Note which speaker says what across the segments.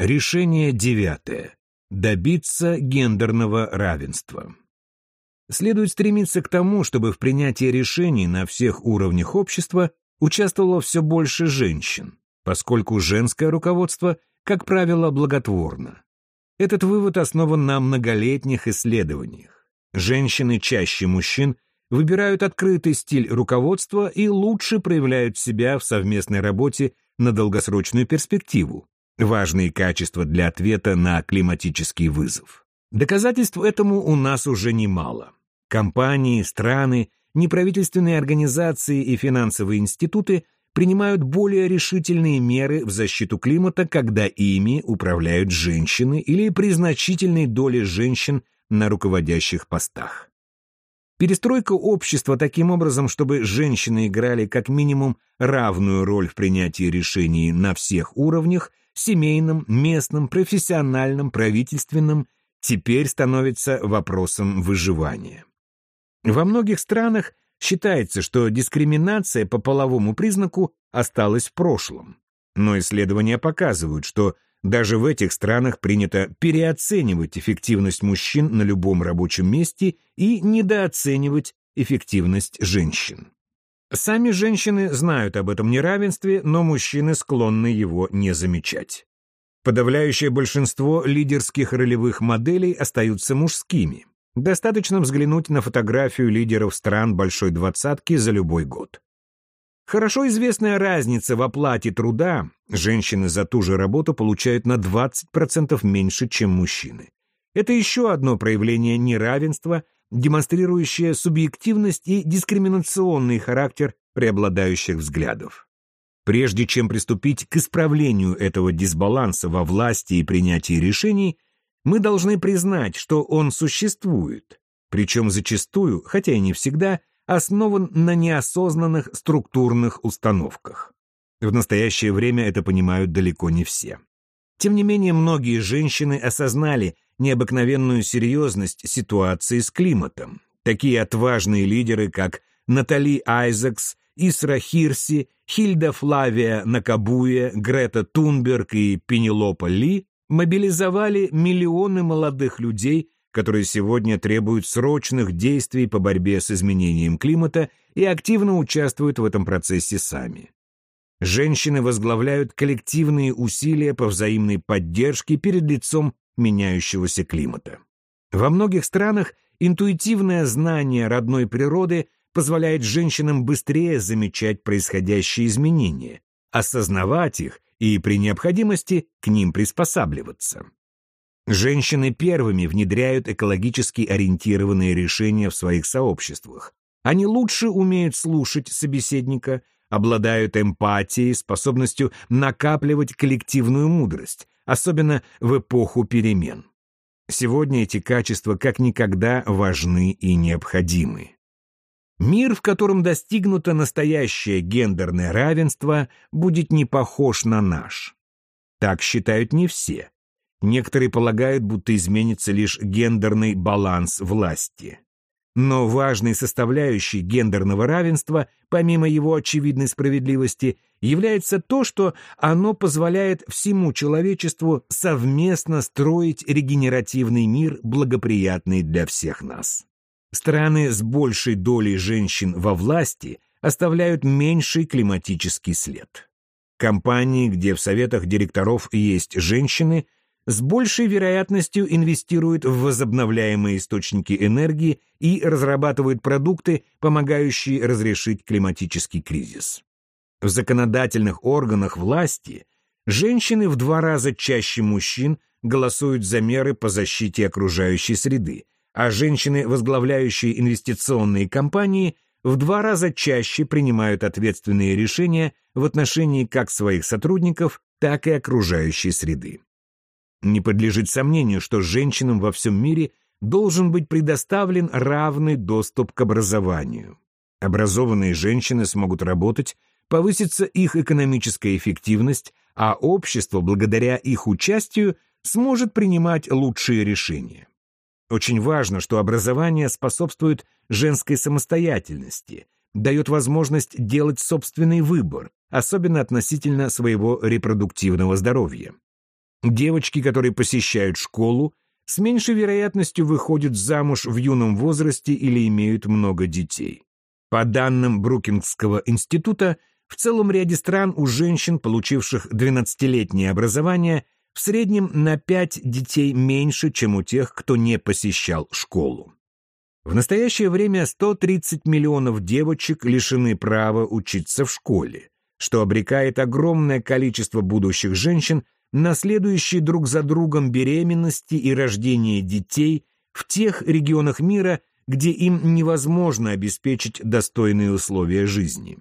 Speaker 1: Решение девятое. Добиться гендерного равенства. Следует стремиться к тому, чтобы в принятии решений на всех уровнях общества участвовало все больше женщин, поскольку женское руководство, как правило, благотворно. Этот вывод основан на многолетних исследованиях. Женщины чаще мужчин выбирают открытый стиль руководства и лучше проявляют себя в совместной работе на долгосрочную перспективу, важные качества для ответа на климатический вызов. Доказательств этому у нас уже немало. Компании, страны, неправительственные организации и финансовые институты принимают более решительные меры в защиту климата, когда ими управляют женщины или при значительной доле женщин на руководящих постах. Перестройка общества таким образом, чтобы женщины играли как минимум равную роль в принятии решений на всех уровнях, семейном, местном, профессиональном, правительственном, теперь становится вопросом выживания. Во многих странах считается, что дискриминация по половому признаку осталась в прошлом. Но исследования показывают, что даже в этих странах принято переоценивать эффективность мужчин на любом рабочем месте и недооценивать эффективность женщин. Сами женщины знают об этом неравенстве, но мужчины склонны его не замечать. Подавляющее большинство лидерских ролевых моделей остаются мужскими. Достаточно взглянуть на фотографию лидеров стран Большой Двадцатки за любой год. Хорошо известная разница в оплате труда. Женщины за ту же работу получают на 20% меньше, чем мужчины. Это еще одно проявление неравенства, демонстрирующее субъективность и дискриминационный характер преобладающих взглядов. Прежде чем приступить к исправлению этого дисбаланса во власти и принятии решений, мы должны признать, что он существует, причем зачастую, хотя и не всегда, основан на неосознанных структурных установках. В настоящее время это понимают далеко не все. Тем не менее, многие женщины осознали необыкновенную серьезность ситуации с климатом. Такие отважные лидеры, как Натали Айзекс, Исра Хирси, Хильда Флавия Накабуя, Грета Тунберг и Пенелопа Ли мобилизовали миллионы молодых людей, которые сегодня требуют срочных действий по борьбе с изменением климата и активно участвуют в этом процессе сами. Женщины возглавляют коллективные усилия по взаимной поддержке перед лицом меняющегося климата. Во многих странах интуитивное знание родной природы позволяет женщинам быстрее замечать происходящие изменения, осознавать их и при необходимости к ним приспосабливаться. Женщины первыми внедряют экологически ориентированные решения в своих сообществах. Они лучше умеют слушать собеседника, обладают эмпатией, способностью накапливать коллективную мудрость, особенно в эпоху перемен. Сегодня эти качества как никогда важны и необходимы. Мир, в котором достигнуто настоящее гендерное равенство, будет не похож на наш. Так считают не все. Некоторые полагают, будто изменится лишь гендерный баланс власти. Но важной составляющей гендерного равенства, помимо его очевидной справедливости, является то, что оно позволяет всему человечеству совместно строить регенеративный мир, благоприятный для всех нас. Страны с большей долей женщин во власти оставляют меньший климатический след. Компании, где в советах директоров есть женщины, с большей вероятностью инвестируют в возобновляемые источники энергии и разрабатывают продукты, помогающие разрешить климатический кризис. В законодательных органах власти женщины в два раза чаще мужчин голосуют за меры по защите окружающей среды, а женщины, возглавляющие инвестиционные компании, в два раза чаще принимают ответственные решения в отношении как своих сотрудников, так и окружающей среды. Не подлежит сомнению, что женщинам во всем мире должен быть предоставлен равный доступ к образованию. Образованные женщины смогут работать, повысится их экономическая эффективность, а общество, благодаря их участию, сможет принимать лучшие решения. Очень важно, что образование способствует женской самостоятельности, дает возможность делать собственный выбор, особенно относительно своего репродуктивного здоровья. Девочки, которые посещают школу, с меньшей вероятностью выходят замуж в юном возрасте или имеют много детей. По данным Брукингского института, в целом ряде стран у женщин, получивших 12-летнее образование, в среднем на 5 детей меньше, чем у тех, кто не посещал школу. В настоящее время 130 миллионов девочек лишены права учиться в школе, что обрекает огромное количество будущих женщин на следующие друг за другом беременности и рождение детей в тех регионах мира, где им невозможно обеспечить достойные условия жизни.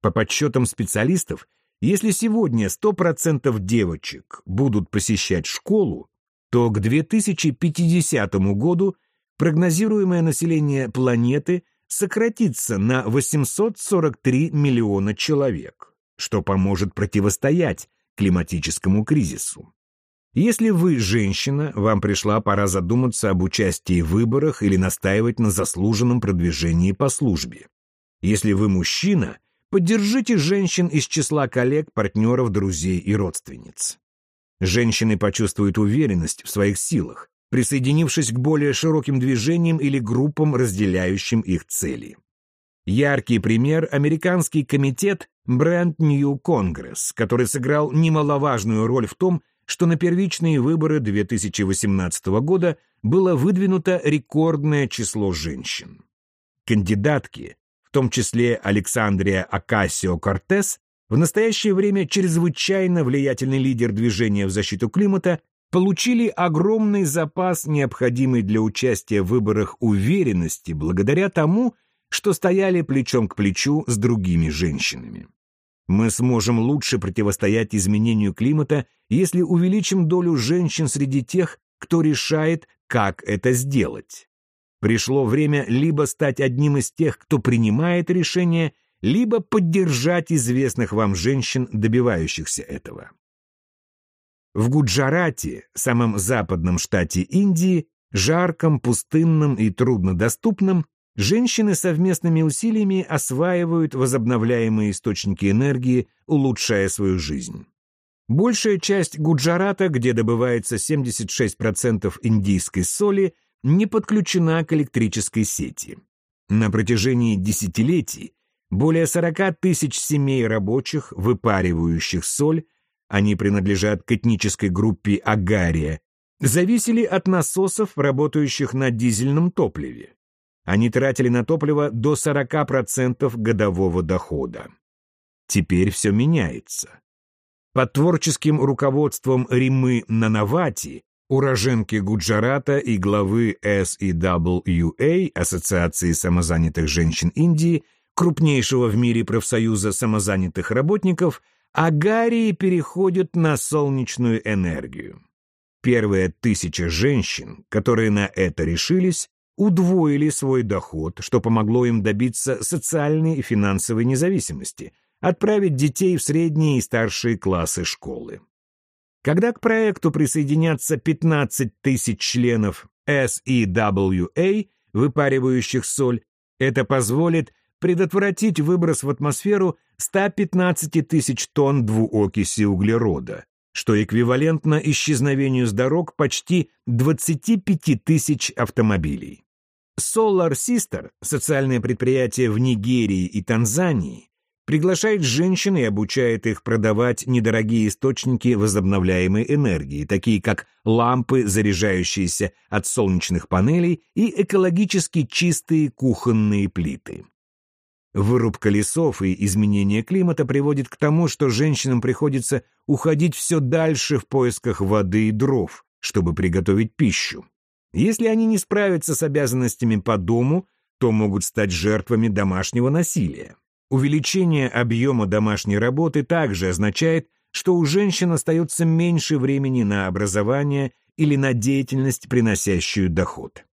Speaker 1: По подсчетам специалистов, если сегодня 100% девочек будут посещать школу, то к 2050 году прогнозируемое население планеты сократится на 843 миллиона человек, что поможет противостоять климатическому кризису. Если вы женщина, вам пришла пора задуматься об участии в выборах или настаивать на заслуженном продвижении по службе. Если вы мужчина, поддержите женщин из числа коллег, партнеров, друзей и родственниц. Женщины почувствуют уверенность в своих силах, присоединившись к более широким движениям или группам, разделяющим их цели. Яркий пример – американский комитет Brand New Congress, который сыграл немаловажную роль в том, что на первичные выборы 2018 года было выдвинуто рекордное число женщин. Кандидатки, в том числе Александрия Акасио-Кортес, в настоящее время чрезвычайно влиятельный лидер движения в защиту климата, получили огромный запас, необходимый для участия в выборах уверенности, благодаря тому, что стояли плечом к плечу с другими женщинами. Мы сможем лучше противостоять изменению климата, если увеличим долю женщин среди тех, кто решает, как это сделать. Пришло время либо стать одним из тех, кто принимает решения, либо поддержать известных вам женщин, добивающихся этого. В Гуджарате, самом западном штате Индии, жарком, пустынном и труднодоступном, женщины совместными усилиями осваивают возобновляемые источники энергии, улучшая свою жизнь. Большая часть Гуджарата, где добывается 76% индийской соли, не подключена к электрической сети. На протяжении десятилетий более 40 тысяч семей рабочих, выпаривающих соль, они принадлежат к этнической группе Агария, зависели от насосов, работающих на дизельном топливе. Они тратили на топливо до 40% годового дохода. Теперь все меняется. Под творческим руководством Римы Нанавати, уроженки Гуджарата и главы SEWA, Ассоциации самозанятых женщин Индии, крупнейшего в мире профсоюза самозанятых работников, агарии переходят на солнечную энергию. Первые тысяча женщин, которые на это решились, удвоили свой доход, что помогло им добиться социальной и финансовой независимости, отправить детей в средние и старшие классы школы. Когда к проекту присоединятся 15 тысяч членов SEWA, выпаривающих соль, это позволит предотвратить выброс в атмосферу 115 тысяч тонн двуокиси углерода, что эквивалентно исчезновению с дорог почти 25 тысяч автомобилей. Solar Sister, социальное предприятие в Нигерии и Танзании, приглашает женщин и обучает их продавать недорогие источники возобновляемой энергии, такие как лампы, заряжающиеся от солнечных панелей, и экологически чистые кухонные плиты. Вырубка лесов и изменение климата приводит к тому, что женщинам приходится уходить все дальше в поисках воды и дров, чтобы приготовить пищу. Если они не справятся с обязанностями по дому, то могут стать жертвами домашнего насилия. Увеличение объема домашней работы также означает, что у женщин остается меньше времени на образование или на деятельность, приносящую доход.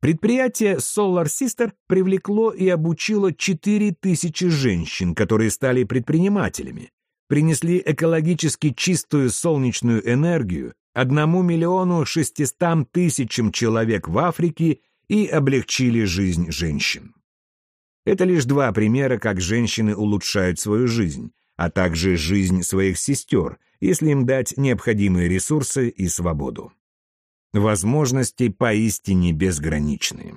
Speaker 1: Предприятие Solar Sister привлекло и обучило 4000 женщин, которые стали предпринимателями, принесли экологически чистую солнечную энергию 1 миллиону 600 тысячам человек в Африке и облегчили жизнь женщин. Это лишь два примера, как женщины улучшают свою жизнь, а также жизнь своих сестер, если им дать необходимые ресурсы и свободу. Возможности поистине безграничны.